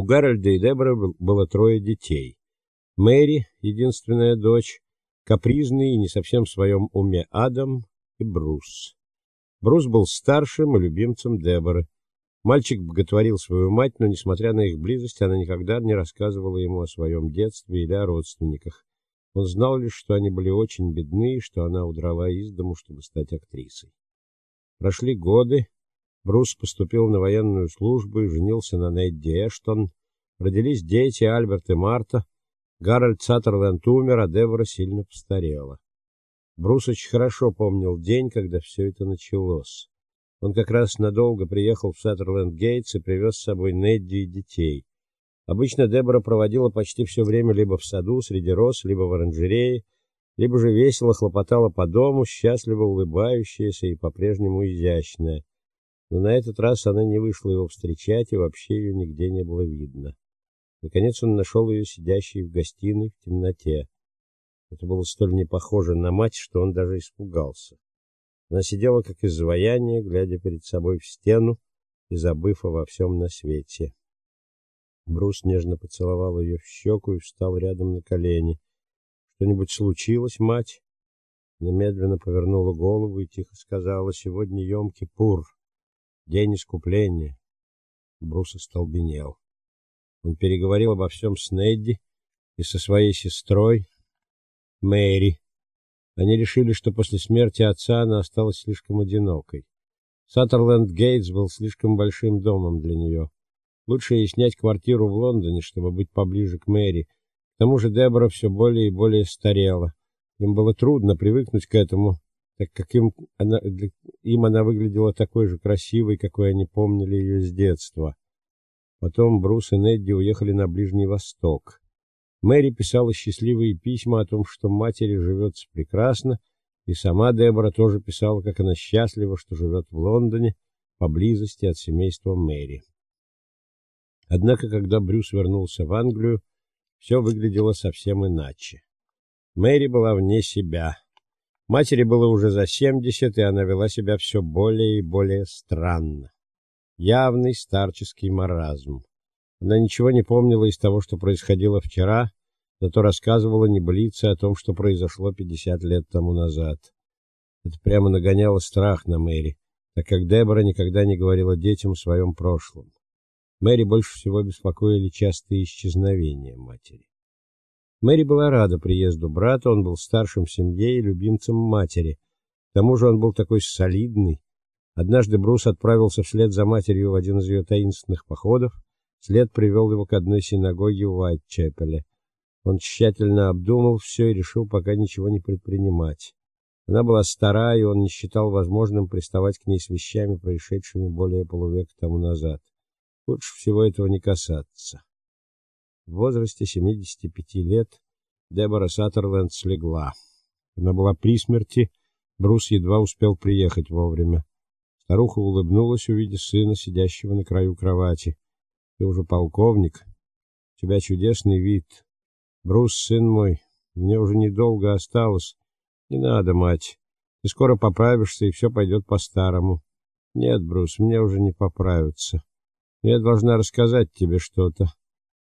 У Гарольда и Деборы было трое детей. Мэри, единственная дочь, капризный и не совсем в своем уме Адам и Брус. Брус был старшим и любимцем Деборы. Мальчик боготворил свою мать, но несмотря на их близость, она никогда не рассказывала ему о своем детстве или о родственниках. Он знал лишь, что они были очень бедны и что она удрала из дому, чтобы стать актрисой. Прошли годы. Брус поступил на военную службу и женился на Недди Эштон. Родились дети Альберт и Марта. Гарольд Саттерленд умер, а Дебора сильно постарела. Брус очень хорошо помнил день, когда все это началось. Он как раз надолго приехал в Саттерленд-Гейтс и привез с собой Недди и детей. Обычно Дебора проводила почти все время либо в саду среди роз, либо в оранжерее, либо же весело хлопотала по дому, счастливо улыбающаяся и по-прежнему изящная. Но на этот раз она не вышла его встречать, и вообще ее нигде не было видно. Наконец он нашел ее сидящей в гостиной в темноте. Это было столь не похоже на мать, что он даже испугался. Она сидела как изваяние, глядя перед собой в стену и забыв обо всем на свете. Брус нежно поцеловал ее в щеку и встал рядом на колени. Что-нибудь случилось, мать? Она медленно повернула голову и тихо сказала: "Сегодня Йом-Кипур, день искупления". Брус остолбенел. Он переговорил обо всем с Недди и со своей сестрой Мэри. Они решили, что после смерти отца она осталась слишком одинокой. Саттерленд-Гейтс был слишком большим домом для нее. Лучше ей снять квартиру в Лондоне, чтобы быть поближе к Мэри. К тому же Дебора все более и более старела. Им было трудно привыкнуть к этому, так как им она, им она выглядела такой же красивой, какой они помнили ее с детства. Потом Брус и Недди уехали на Ближний Восток. Мэри писала счастливые письма о том, что матери живется прекрасно, и сама Дебора тоже писала, как она счастлива, что живет в Лондоне, поблизости от семейства Мэри. Однако, когда Брюс вернулся в Англию, все выглядело совсем иначе. Мэри была вне себя. Матери было уже за 70, и она вела себя все более и более странно явный старческий маразм. Она ничего не помнила из того, что происходило вчера, зато рассказывала небылицы о том, что произошло 50 лет тому назад. Это прямо нагоняло страх на Мэри, так как Дебора никогда не говорила детям о своем прошлом. Мэри больше всего беспокоили частые исчезновения матери. Мэри была рада приезду брата, он был старшим в семье и любимцем матери. К тому же он был такой солидный, Однажды Брус отправился вслед за матерью в один из ее таинственных походов. След привел его к одной синагоге в Уайтчепеле. Он тщательно обдумал все и решил пока ничего не предпринимать. Она была стара, и он не считал возможным приставать к ней с вещами, происшедшими более полувека тому назад. Лучше всего этого не касаться. В возрасте 75 лет Дебора Саттерленд слегла. Она была при смерти, Брус едва успел приехать вовремя. Старуха улыбнулась, увидев сына, сидящего на краю кровати. Ты уже полковник. У тебя чудесный вид. Брус, сын мой, мне уже недолго осталось. Не надо, мать. Ты скоро поправишься, и все пойдет по-старому. Нет, Брус, мне уже не поправиться. Я должна рассказать тебе что-то.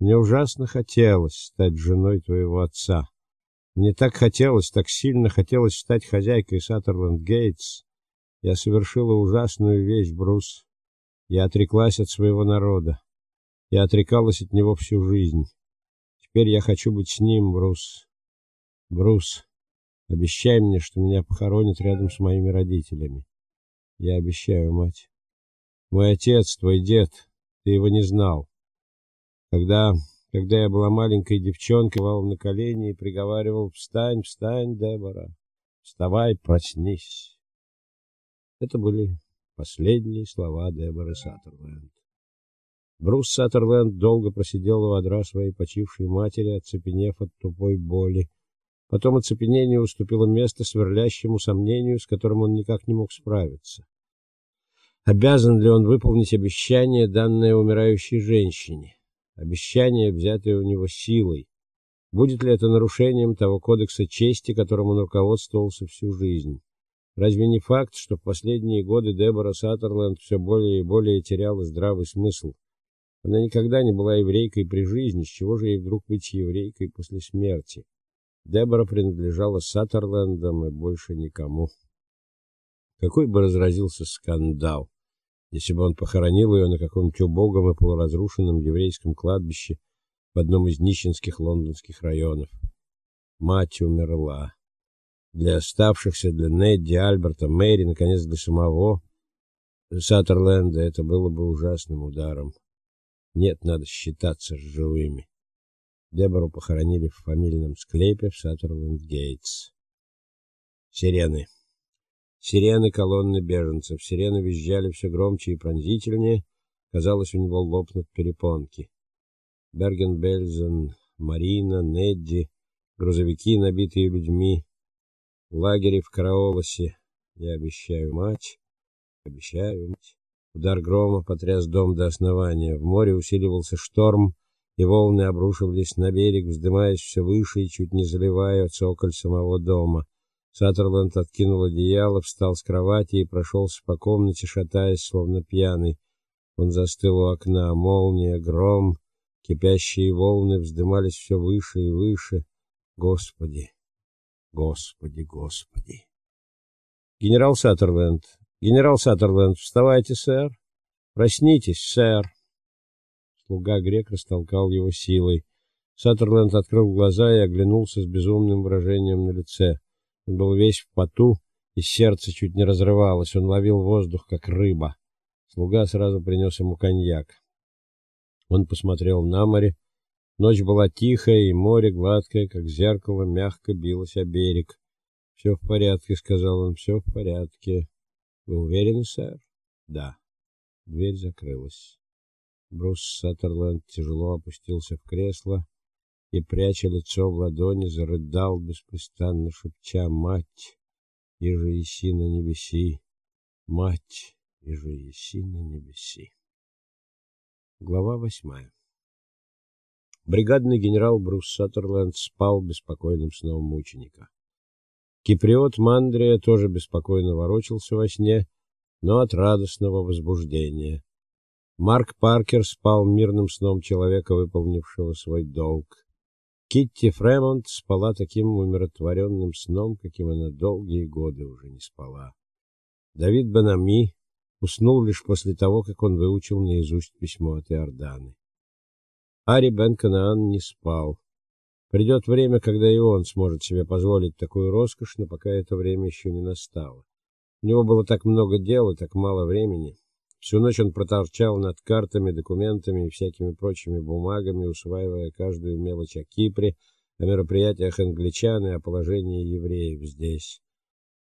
Мне ужасно хотелось стать женой твоего отца. Мне так хотелось, так сильно хотелось стать хозяйкой Саттерленд Гейтс. Я совершила ужасную вещь, Брус. Я отреклась от своего народа. Я отрекалась от него всю жизнь. Теперь я хочу быть с ним, Брус. Брус, обещай мне, что меня похоронят рядом с моими родителями. Я обещаю, мать. Мой отец, твой дед, ты его не знал. Когда, когда я была маленькой девчонкой, вал на колени и приговаривал: "Встань, встань, Дебора. Вставай, проснись". Это были последние слова Деборы Саттерленд. Брус Саттерленд долго просидел у одра своей почившей матери, оцепенев от тупой боли. Потом оцепенение уступило место сверлящему сомнению, с которым он никак не мог справиться. Обязан ли он выполнить обещание, данное умирающей женщине? Обещание, взятое у него силой. Будет ли это нарушением того кодекса чести, которым он руководствовался всю жизнь? Разве не факт, что в последние годы Дебора Саттерленд все более и более теряла здравый смысл? Она никогда не была еврейкой при жизни, с чего же ей вдруг быть еврейкой после смерти? Дебора принадлежала Саттерлендам и больше никому. Какой бы разразился скандал, если бы он похоронил ее на каком-нибудь убогом и полуразрушенном еврейском кладбище в одном из нищенских лондонских районов. Мать умерла. Для оставшихся, для Недди, Альберта, Мэри, наконец, для самого Саттерленда это было бы ужасным ударом. Нет, надо считаться с живыми. Дебору похоронили в фамильном склепе в Саттерленд-Гейтс. Сирены. Сирены колонны беженцев. Сирены визжали все громче и пронзительнее. Казалось, у него лопнут перепонки. Берген-Бельзен, Марина, Недди, грузовики, набитые людьми, лагеря в Караолосе. Я обещаю мать, обещаю мать. Удар грома потряс дом до основания. В море усиливался шторм, и волны обрушивались на берег, вздымаясь все выше и чуть не заливая цоколь самого дома. Саттерленд откинул одеяло, встал с кровати и прошелся по комнате, шатаясь, словно пьяный. Он застыл у окна, молния, гром, кипящие волны вздымались все выше и выше. Господи, Господи, Господи. Генерал Саттерленд, Генерал Саттерленд, вставайте, сэр. Проснитесь, сэр. Слуга грек растолкал его силой. Саттерленд открыл глаза и оглянулся с безумным выражением на лице. Он был весь в поту, и сердце чуть не разрывалось. Он ловил воздух как рыба. Слуга сразу принес ему коньяк. Он посмотрел на море. Ночь была тихая, и море гладкое, как зеркало, мягко билось о берег. «Все в порядке, сказал он. «все в порядке. Вы уверены, сэр? Да. Дверь закрылась. Брус Саттерленд тяжело опустился в кресло и, пряча лицо в ладони, зарыдал, беспрестанно шепча «Мать, и же еси на небеси! Мать, и же еси на небеси!» Глава восьмая Бригадный генерал Брус Саттерленд спал беспокойным сном мученика. Киприот Мандрия тоже беспокойно ворочался во сне, но от радостного возбуждения. Марк Паркер спал мирным сном человека, выполнившего свой долг. Китти Фремонт спала таким умиротворенным сном, каким она долгие годы уже не спала. Давид Бенами уснул лишь после того, как он выучил наизусть письмо от Иорданы. Ари бен Канаан не спал. Придет время, когда и он сможет себе позволить такую роскошь, но пока это время еще не настало. У него было так много дел и так мало времени. Всю ночь он проторчал над картами, документами и всякими прочими бумагами, усваивая каждую мелочь о Кипре, о мероприятиях англичан и о положении евреев здесь.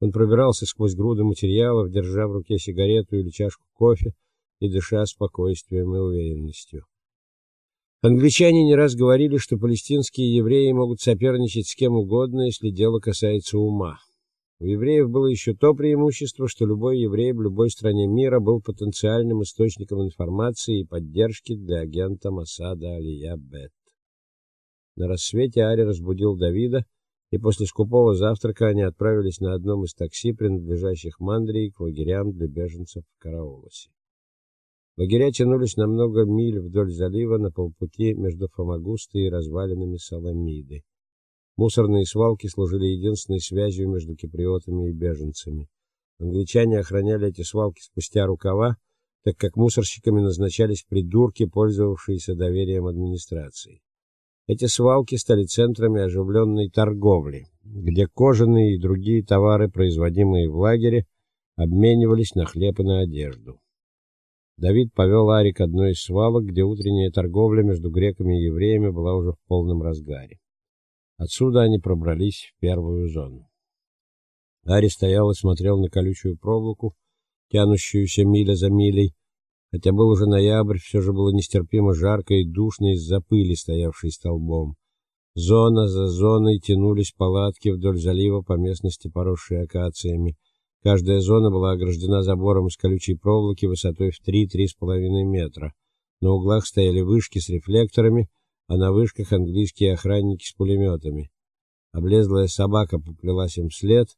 Он пробирался сквозь груды материалов, держа в руке сигарету или чашку кофе и дыша спокойствием и уверенностью. Англичане не раз говорили, что палестинские евреи могут соперничать с кем угодно, если дело касается ума. У евреев было еще то преимущество, что любой еврей в любой стране мира был потенциальным источником информации и поддержки для агента Масада Алия Бет. На рассвете Ари разбудил Давида, и после скупого завтрака они отправились на одном из такси, принадлежащих Мандрии, к лагерям для беженцев в Караолосе. Лагеря тянулись на много миль вдоль залива на полпути между Фомагустой и развалинами Саламиды. Мусорные свалки служили единственной связью между киприотами и беженцами. Англичане охраняли эти свалки спустя рукава, так как мусорщиками назначались придурки, пользовавшиеся доверием администрации. Эти свалки стали центрами оживленной торговли, где кожаные и другие товары, производимые в лагере, обменивались на хлеб и на одежду. Давид повел Ари к одной из свалок, где утренняя торговля между греками и евреями была уже в полном разгаре. Отсюда они пробрались в первую зону. Ари стоял и смотрел на колючую проволоку, тянущуюся миля за милей. Хотя был уже ноябрь, все же было нестерпимо жарко и душно из-за пыли, стоявшей столбом. Зона за зоной тянулись палатки вдоль залива по местности, поросшей акациями. Каждая зона была ограждена забором из колючей проволоки высотой в 3-3,5 метра. На углах стояли вышки с рефлекторами, а на вышках английские охранники с пулеметами. Облезлая собака поплелась им вслед,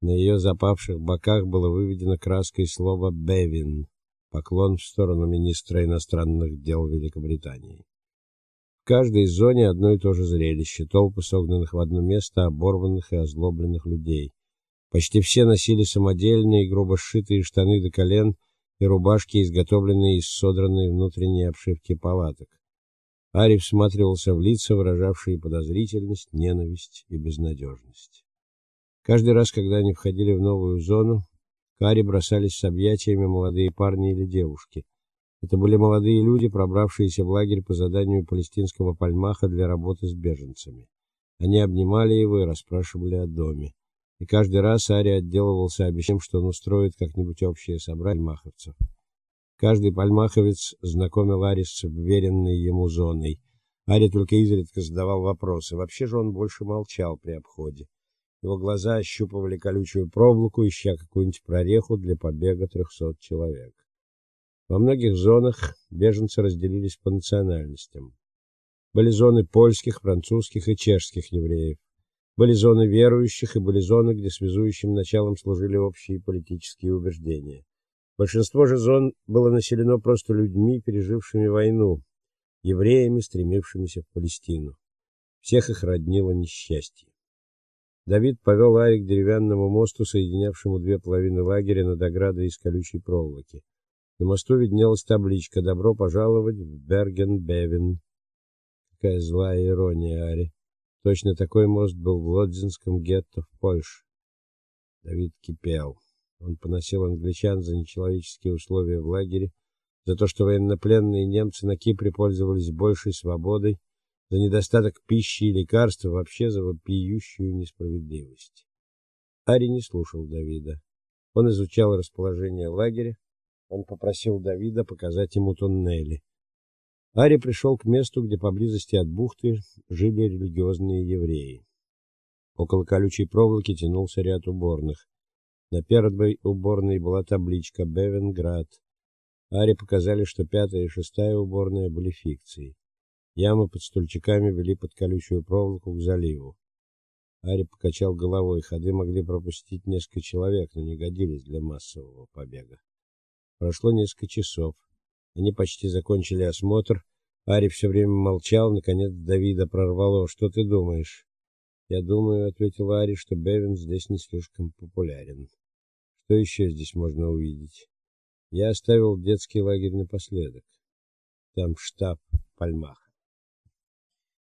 на ее запавших боках было выведено краской слово «Бевин» — Поклон в сторону министра иностранных дел Великобритании. В каждой зоне одно и то же зрелище: толпы согнанных в одно место оборванных и озлобленных людей. Почти все носили самодельные грубо сшитые штаны до колен и рубашки, изготовленные из содранной внутренней обшивки палаток. Ари всматривался в лица, выражавшие подозрительность, ненависть и безнадежность. Каждый раз, когда они входили в новую зону, к Ари бросались с объятиями молодые парни или девушки. Это были молодые люди, пробравшиеся в лагерь по заданию палестинского пальмаха для работы с беженцами. Они обнимали его и расспрашивали о доме. И каждый раз Ари отделывался обещанием, что он устроит как-нибудь общее собрание маховцев. Каждый пальмаховец знакомил Ари с вверенной ему зоной. Ари только изредка задавал вопросы. Вообще же он больше молчал при обходе. Его глаза ощупывали колючую проволоку, ища какую-нибудь прореху для побега трехсот человек. Во многих зонах беженцы разделились по национальностям. Были зоны польских, французских и чешских евреев. Были зоны верующих и были зоны, где связующим началом служили общие политические убеждения. Большинство же зон было населено просто людьми, пережившими войну, евреями, стремившимися в Палестину. Всех их роднило несчастье. Давид повел Ари к деревянному мосту, соединявшему две половины лагеря над оградой из колючей проволоки. На мосту виднелась табличка «Добро пожаловать в Берген-Бевен». Какая злая ирония, Ари. Точно такой мост был в Лодзинском гетто в Польше. Давид кипел. Он поносил англичан за нечеловеческие условия в лагере, за то, что военнопленные немцы на Кипре пользовались большей свободой, за недостаток пищи и лекарств, вообще за вопиющую несправедливость. Ари не слушал Давида. Он изучал расположение лагеря. Он попросил Давида показать ему туннели. Ари пришел к месту, где поблизости от бухты жили религиозные евреи. Около колючей проволоки тянулся ряд уборных. На первой уборной была табличка Бевенград. Ари показали, что пятая и шестая уборная были фикцией. Ямы под стульчиками вели под колючую проволоку к заливу. Ари покачал головой. Ходы могли пропустить несколько человек, но не годились для массового побега. Прошло несколько часов. Они почти закончили осмотр. Ари все время молчал, наконец Давида прорвало: "Что ты думаешь?" "Я думаю", ответил Ари, "что Бевин здесь не слишком популярен. Что еще здесь можно увидеть? Я оставил детский лагерь напоследок. Там штаб Пальмах.